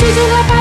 世界的斑